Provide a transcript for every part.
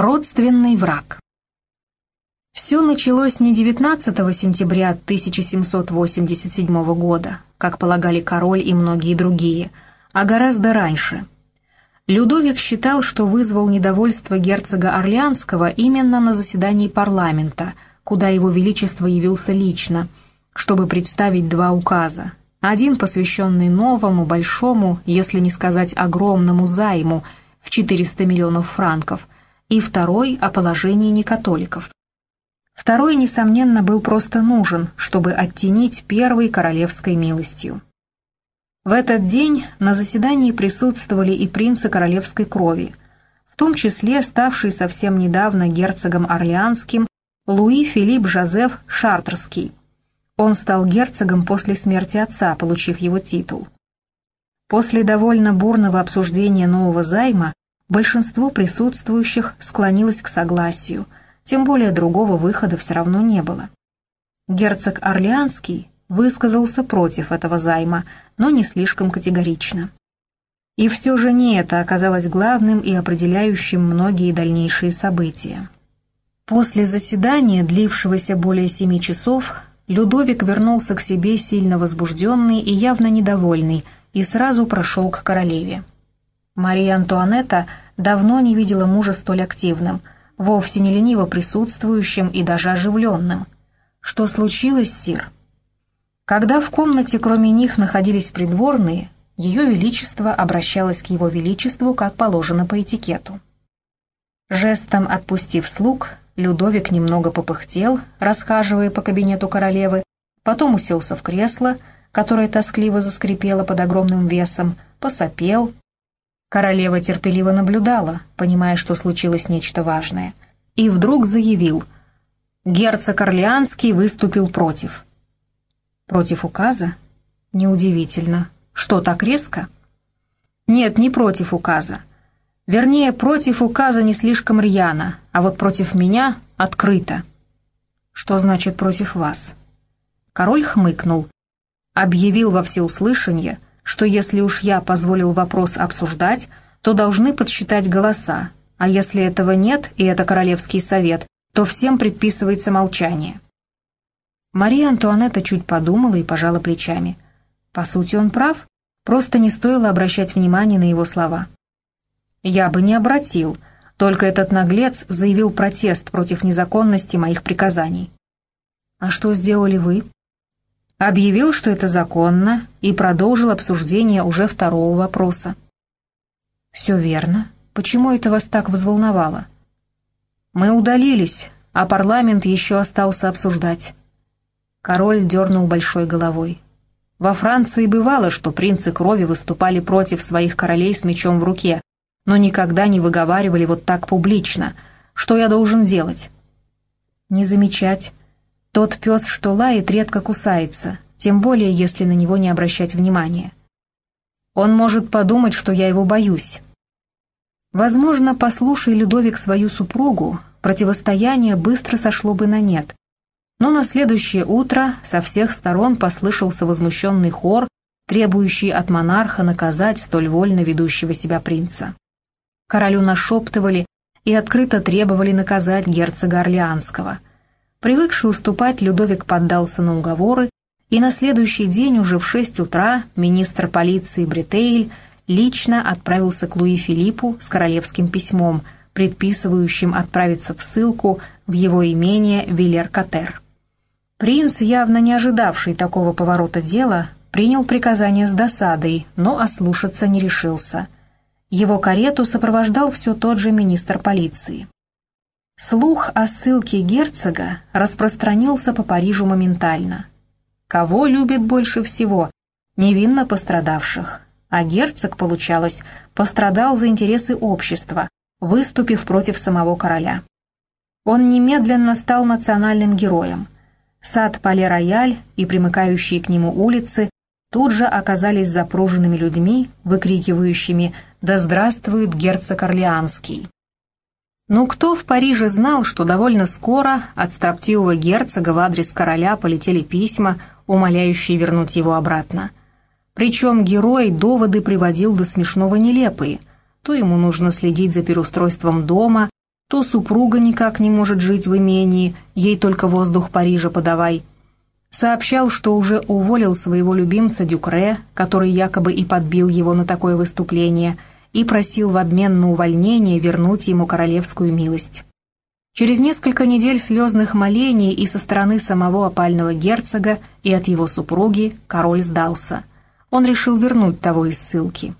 Родственный враг. Все началось не 19 сентября 1787 года, как полагали король и многие другие, а гораздо раньше. Людовик считал, что вызвал недовольство герцога Орлеанского именно на заседании парламента, куда его величество явился лично, чтобы представить два указа. Один посвященный новому, большому, если не сказать огромному займу в 400 миллионов франков, и второй о положении некатоликов. Второй, несомненно, был просто нужен, чтобы оттенить первой королевской милостью. В этот день на заседании присутствовали и принцы королевской крови, в том числе ставший совсем недавно герцогом Орлеанским Луи Филипп Жозеф Шартерский. Он стал герцогом после смерти отца, получив его титул. После довольно бурного обсуждения нового займа большинство присутствующих склонилось к согласию – тем более другого выхода все равно не было. Герцог Орлеанский высказался против этого займа, но не слишком категорично. И все же не это оказалось главным и определяющим многие дальнейшие события. После заседания, длившегося более семи часов, Людовик вернулся к себе сильно возбужденный и явно недовольный и сразу прошел к королеве. Мария Антуанетта давно не видела мужа столь активным – вовсе не лениво присутствующим и даже оживленным. «Что случилось, сир?» Когда в комнате кроме них находились придворные, ее величество обращалось к его величеству, как положено по этикету. Жестом отпустив слуг, Людовик немного попыхтел, расхаживая по кабинету королевы, потом уселся в кресло, которое тоскливо заскрипело под огромным весом, посопел, Королева терпеливо наблюдала, понимая, что случилось нечто важное, и вдруг заявил. Герцог Орлеанский выступил против. Против указа? Неудивительно. Что, так резко? Нет, не против указа. Вернее, против указа не слишком рьяно, а вот против меня открыто. Что значит против вас? Король хмыкнул, объявил во всеуслышание, что если уж я позволил вопрос обсуждать, то должны подсчитать голоса, а если этого нет, и это Королевский совет, то всем предписывается молчание. Мария Антуанетта чуть подумала и пожала плечами. По сути, он прав, просто не стоило обращать внимание на его слова. «Я бы не обратил, только этот наглец заявил протест против незаконности моих приказаний». «А что сделали вы?» Объявил, что это законно, и продолжил обсуждение уже второго вопроса. «Все верно. Почему это вас так взволновало?» «Мы удалились, а парламент еще остался обсуждать». Король дернул большой головой. Во Франции бывало, что принцы крови выступали против своих королей с мечом в руке, но никогда не выговаривали вот так публично. Что я должен делать? Не замечать, тот пес, что лает, редко кусается, тем более, если на него не обращать внимания. Он может подумать, что я его боюсь. Возможно, послушай Людовик свою супругу, противостояние быстро сошло бы на нет. Но на следующее утро со всех сторон послышался возмущенный хор, требующий от монарха наказать столь вольно ведущего себя принца. Королю нашептывали и открыто требовали наказать герцога Орлеанского – Привыкший уступать, Людовик поддался на уговоры, и на следующий день уже в шесть утра министр полиции Бретейль лично отправился к Луи Филиппу с королевским письмом, предписывающим отправиться в ссылку в его имение Вилер-Катер. Принц, явно не ожидавший такого поворота дела, принял приказание с досадой, но ослушаться не решился. Его карету сопровождал все тот же министр полиции. Слух о ссылке герцога распространился по Парижу моментально. Кого любит больше всего? Невинно пострадавших. А герцог, получалось, пострадал за интересы общества, выступив против самого короля. Он немедленно стал национальным героем. Сад Пале-Рояль и примыкающие к нему улицы тут же оказались запруженными людьми, выкрикивающими «Да здравствует герцог Орлеанский!». Но кто в Париже знал, что довольно скоро от строптивого герцога в адрес короля полетели письма, умоляющие вернуть его обратно. Причем герой доводы приводил до смешного нелепые. То ему нужно следить за переустройством дома, То супруга никак не может жить в имении, ей только воздух Парижа подавай. Сообщал, что уже уволил своего любимца Дюкре, который якобы и подбил его на такое выступление, и просил в обмен на увольнение вернуть ему королевскую милость. Через несколько недель слезных молений и со стороны самого опального герцога, и от его супруги король сдался. Он решил вернуть того из ссылки.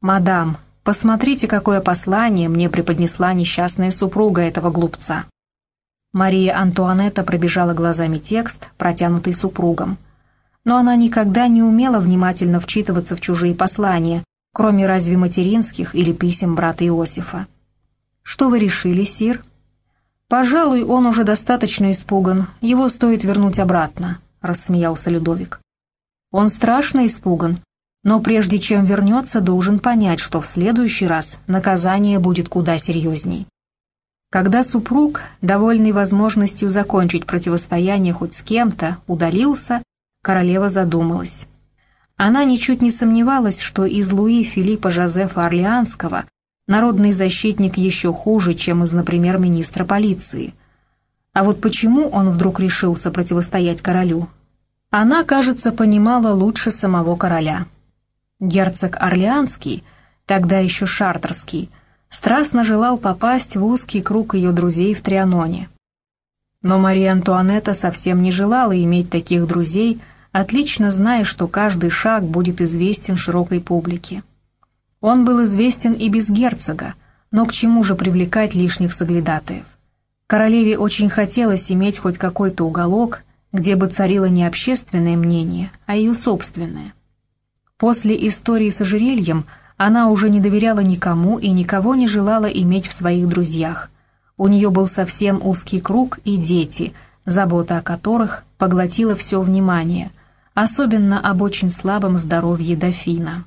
«Мадам, посмотрите, какое послание мне преподнесла несчастная супруга этого глупца». Мария Антуанетта пробежала глазами текст, протянутый супругом. Но она никогда не умела внимательно вчитываться в чужие послания, кроме разве материнских или писем брата Иосифа. «Что вы решили, сир?» «Пожалуй, он уже достаточно испуган, его стоит вернуть обратно», — рассмеялся Людовик. «Он страшно испуган, но прежде чем вернется, должен понять, что в следующий раз наказание будет куда серьезней». Когда супруг, довольный возможностью закончить противостояние хоть с кем-то, удалился, королева задумалась. Она ничуть не сомневалась, что из Луи Филиппа Жозефа Орлеанского Народный защитник еще хуже, чем из, например, министра полиции. А вот почему он вдруг решился противостоять королю? Она, кажется, понимала лучше самого короля. Герцог Орлеанский, тогда еще Шартерский, страстно желал попасть в узкий круг ее друзей в Трианоне. Но Мария Антуанетта совсем не желала иметь таких друзей, отлично зная, что каждый шаг будет известен широкой публике. Он был известен и без герцога, но к чему же привлекать лишних соглядатаев? Королеве очень хотелось иметь хоть какой-то уголок, где бы царило не общественное мнение, а ее собственное. После истории с ожерельем она уже не доверяла никому и никого не желала иметь в своих друзьях. У нее был совсем узкий круг и дети, забота о которых поглотила все внимание, особенно об очень слабом здоровье дофина.